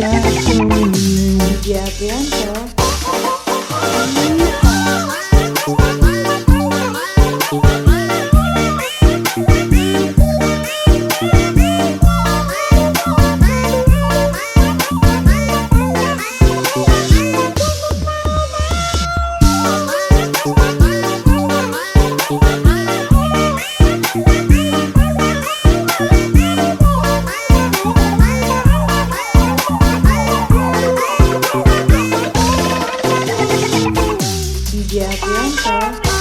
Bianca. Yeah, love.